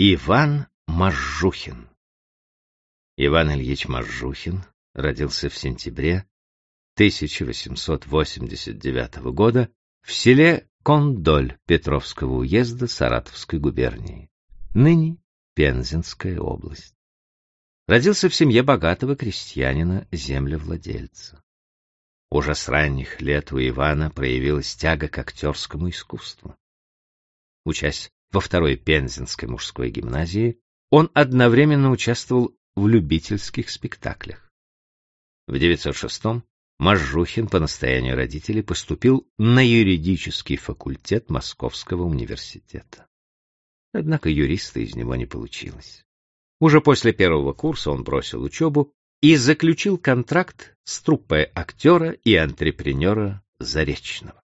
Иван Можжухин Иван Ильич Можжухин родился в сентябре 1889 года в селе Кондоль Петровского уезда Саратовской губернии, ныне Пензенская область. Родился в семье богатого крестьянина-землевладельца. Уже с ранних лет у Ивана проявилась тяга к актерскому искусству. Учась во второй Пензенской мужской гимназии, он одновременно участвовал в любительских спектаклях. В 906-м Можжухин по настоянию родителей поступил на юридический факультет Московского университета. Однако юриста из него не получилось. Уже после первого курса он бросил учебу и заключил контракт с труппой актера и антрепренера Заречного.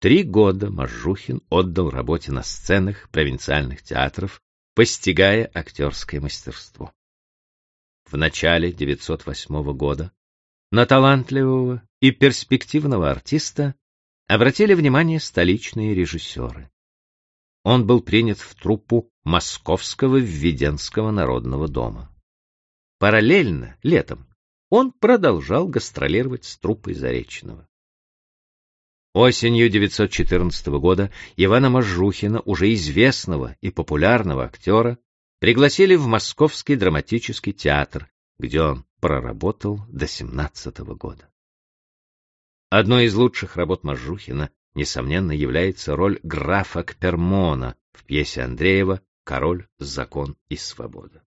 Три года Можжухин отдал работе на сценах провинциальных театров, постигая актерское мастерство. В начале 908 года на талантливого и перспективного артиста обратили внимание столичные режиссеры. Он был принят в труппу Московского Введенского народного дома. Параллельно, летом, он продолжал гастролировать с труппой Заречного. Осенью 914 года Ивана Можжухина, уже известного и популярного актера, пригласили в Московский драматический театр, где он проработал до 17 года. Одной из лучших работ Можжухина, несомненно, является роль графа Кпермона в пьесе Андреева «Король, закон и свобода».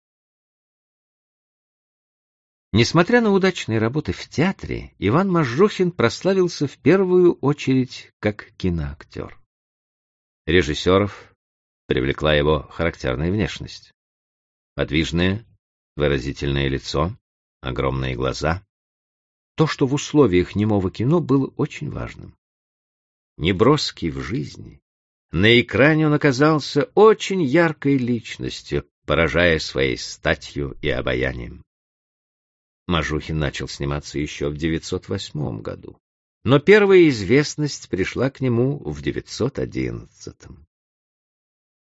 Несмотря на удачные работы в театре, Иван Можжухин прославился в первую очередь как киноактер. Режиссеров привлекла его характерная внешность. Подвижное, выразительное лицо, огромные глаза. То, что в условиях немого кино было очень важным. Неброский в жизни, на экране он оказался очень яркой личностью, поражая своей статью и обаянием. Мажухин начал сниматься еще в 908 году, но первая известность пришла к нему в 911.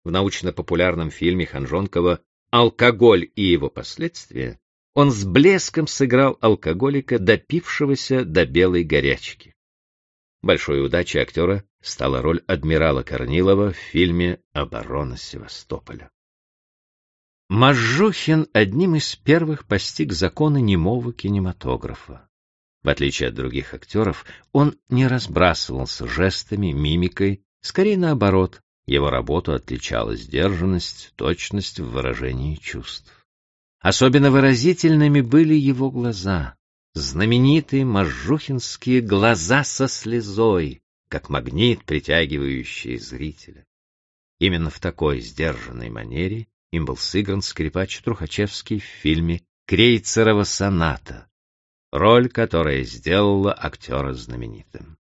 В научно-популярном фильме Ханжонкова «Алкоголь и его последствия» он с блеском сыграл алкоголика, допившегося до белой горячки. Большой удачей актера стала роль адмирала Корнилова в фильме «Оборона Севастополя». Можжухин одним из первых постиг законы немого кинематографа. В отличие от других актеров, он не разбрасывался жестами, мимикой, скорее наоборот, его работу отличала сдержанность, точность в выражении чувств. Особенно выразительными были его глаза, знаменитые можжухинские глаза со слезой, как магнит, притягивающий зрителя. Именно в такой сдержанной манере им был сыгран скрипач Трухачевский в фильме «Крейцерова соната», роль которая сделала актера знаменитым.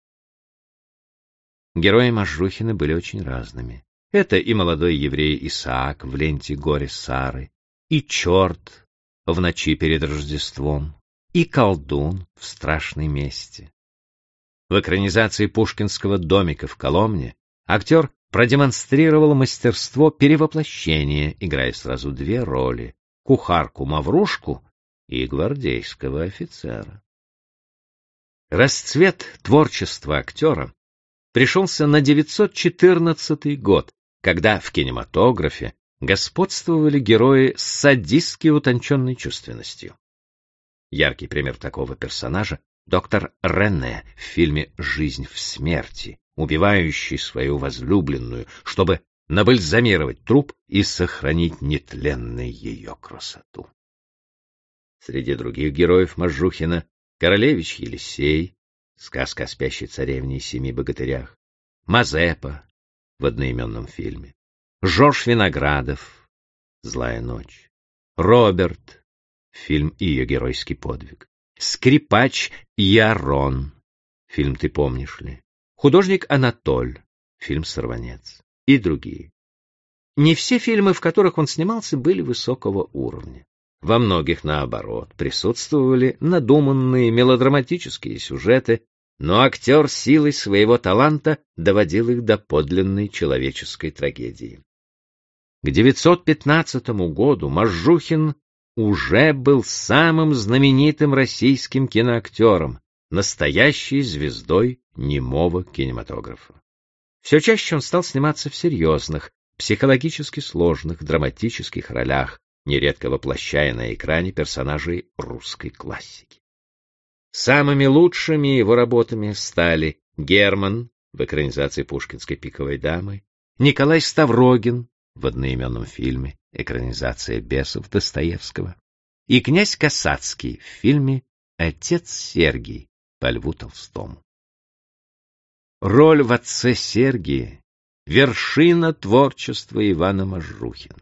Герои Можжухина были очень разными. Это и молодой еврей Исаак в ленте «Горе Сары», и черт в ночи перед Рождеством, и колдун в страшной мести. В экранизации пушкинского домика в Коломне актер продемонстрировал мастерство перевоплощения, играя сразу две роли — кухарку-маврушку и гвардейского офицера. Расцвет творчества актера пришелся на 914 год, когда в кинематографе господствовали герои с садистски утонченной чувственностью. Яркий пример такого персонажа — доктор Рене в фильме «Жизнь в смерти», убивающий свою возлюбленную, чтобы набальзамировать труп и сохранить нетленной ее красоту. Среди других героев Можжухина Королевич Елисей, сказка о спящей царевне и семи богатырях, Мазепа в одноименном фильме, Жорж Виноградов «Злая ночь», Роберт, фильм «Ее геройский подвиг», скрипач Ярон, фильм «Ты помнишь ли», Художник Анатоль, фильм «Сорванец» и другие. Не все фильмы, в которых он снимался, были высокого уровня. Во многих, наоборот, присутствовали надуманные мелодраматические сюжеты, но актер силой своего таланта доводил их до подлинной человеческой трагедии. К 915 году Можжухин уже был самым знаменитым российским киноактером, настоящей звездой немого кинематографа. Все чаще он стал сниматься в серьезных, психологически сложных, драматических ролях, нередко воплощая на экране персонажей русской классики. Самыми лучшими его работами стали Герман в экранизации пушкинской «Пиковой дамы», Николай Ставрогин в одноименном фильме экранизация «Бесов» Достоевского и князь Касацкий в фильме «Отец Сергий» по Льву Толстому. Роль в отце Сергия — вершина творчества Ивана Можрухина.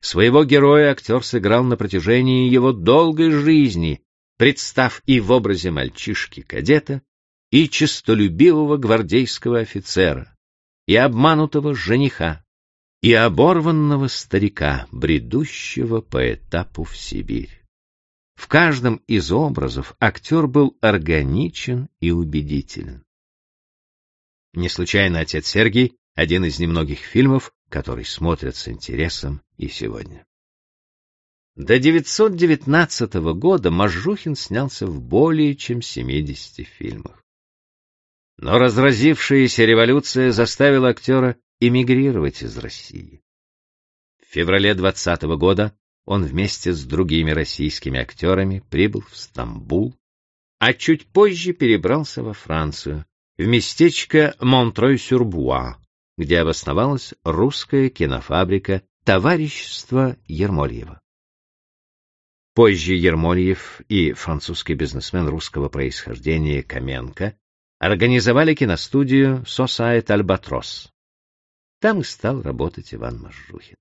Своего героя актер сыграл на протяжении его долгой жизни, представ и в образе мальчишки-кадета, и честолюбивого гвардейского офицера, и обманутого жениха, и оборванного старика, бредущего по этапу в Сибирь. В каждом из образов актер был органичен и убедителен. Не случайно отец Сергий — один из немногих фильмов, который смотрят с интересом и сегодня. До 919 года Можжухин снялся в более чем 70 фильмах. Но разразившаяся революция заставила актера эмигрировать из России. В феврале 20 года он вместе с другими российскими актерами прибыл в Стамбул, а чуть позже перебрался во Францию, в местечко Монтрой-сюр-Буа, где обосновалась русская кинофабрика «Товарищество Ермольева». Позже Ермольев и французский бизнесмен русского происхождения Каменко организовали киностудию «Сосайт Альбатрос». Там стал работать Иван Можжухин.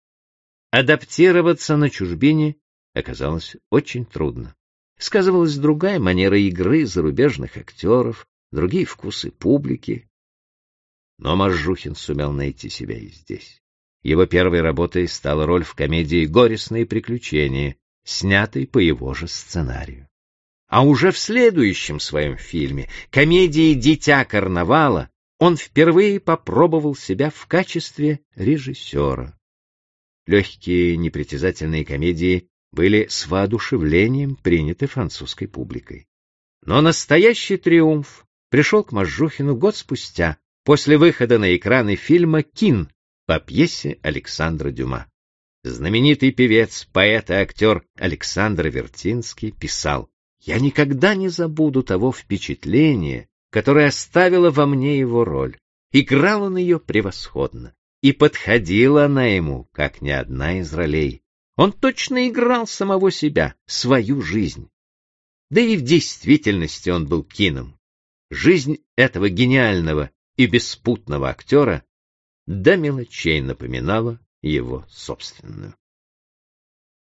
Адаптироваться на чужбине оказалось очень трудно. Сказывалась другая манера игры зарубежных актеров, другие вкусы публики. Но Можжухин сумел найти себя и здесь. Его первой работой стала роль в комедии «Горестные приключения», снятой по его же сценарию. А уже в следующем своем фильме, комедии «Дитя карнавала», он впервые попробовал себя в качестве режиссера. Легкие непритязательные комедии были с воодушевлением приняты французской публикой. Но настоящий триумф пришел к Можжухину год спустя, после выхода на экраны фильма «Кин» по пьесе Александра Дюма. Знаменитый певец, поэт и актер Александр Вертинский писал «Я никогда не забуду того впечатления, которое оставила во мне его роль. Играл он ее превосходно, и подходила она ему, как ни одна из ролей. Он точно играл самого себя, свою жизнь. Да и в действительности он был кином. Жизнь этого гениального и беспутного актера до мелочей напоминала его собственную.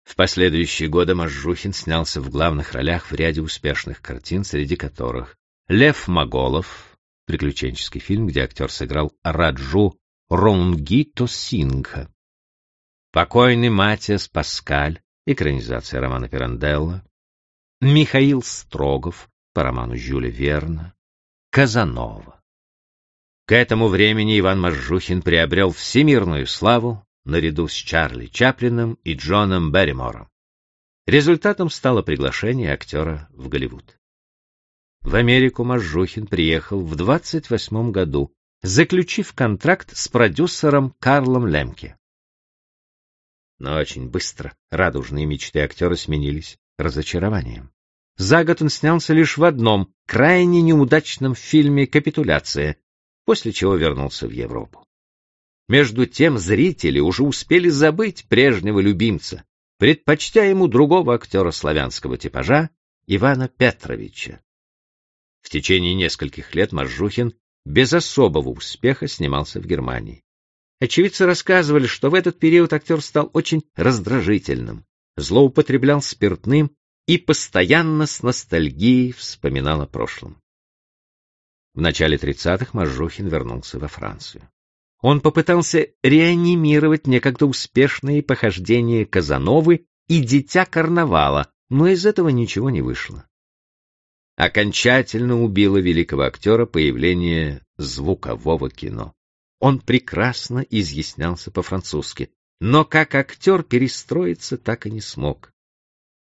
В последующие годы Можжухин снялся в главных ролях в ряде успешных картин, среди которых «Лев Моголов», приключенческий фильм, где актер сыграл Раджу Ронгито Сингха, «Покойный Матиас Паскаль», экранизация романа Пиранделла, Михаил Строгов по роману Жюля Верна, Казанова. К этому времени Иван Можжухин приобрел всемирную славу наряду с Чарли Чаплином и Джоном Берримором. Результатом стало приглашение актера в Голливуд. В Америку Можжухин приехал в 28 году, заключив контракт с продюсером Карлом Лемке. Но очень быстро радужные мечты актера сменились разочарованием. За год он снялся лишь в одном, крайне неудачном фильме «Капитуляция», после чего вернулся в Европу. Между тем зрители уже успели забыть прежнего любимца, предпочтя ему другого актера славянского типажа, Ивана Петровича. В течение нескольких лет Маржухин без особого успеха снимался в Германии. Очевидцы рассказывали, что в этот период актер стал очень раздражительным, злоупотреблял спиртным и постоянно с ностальгией вспоминал о прошлом. В начале 30-х Маржухин вернулся во Францию. Он попытался реанимировать некогда успешные похождения Казановы и Дитя Карнавала, но из этого ничего не вышло. Окончательно убило великого актера появление звукового кино. Он прекрасно изъяснялся по-французски, но как актер перестроиться так и не смог.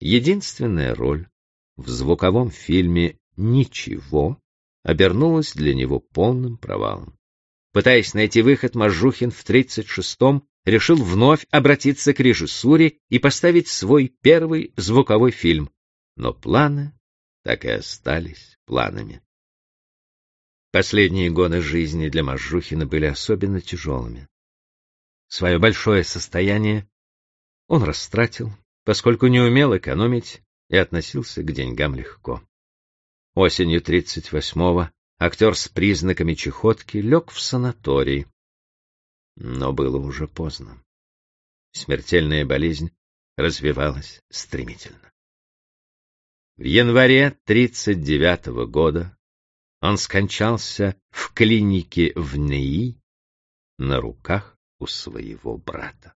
Единственная роль в звуковом фильме «Ничего» обернулась для него полным провалом. Пытаясь найти выход, Мажухин в 36-м решил вновь обратиться к режиссуре и поставить свой первый звуковой фильм, но планы так и остались планами. Последние годы жизни для Мажухина были особенно тяжелыми. Свое большое состояние он растратил, поскольку не умел экономить и относился к деньгам легко. Осенью 38-го актер с признаками чехотки лег в санаторий. Но было уже поздно. Смертельная болезнь развивалась стремительно. В январе 39 -го года он скончался в клинике в НИИ на руках у своего брата.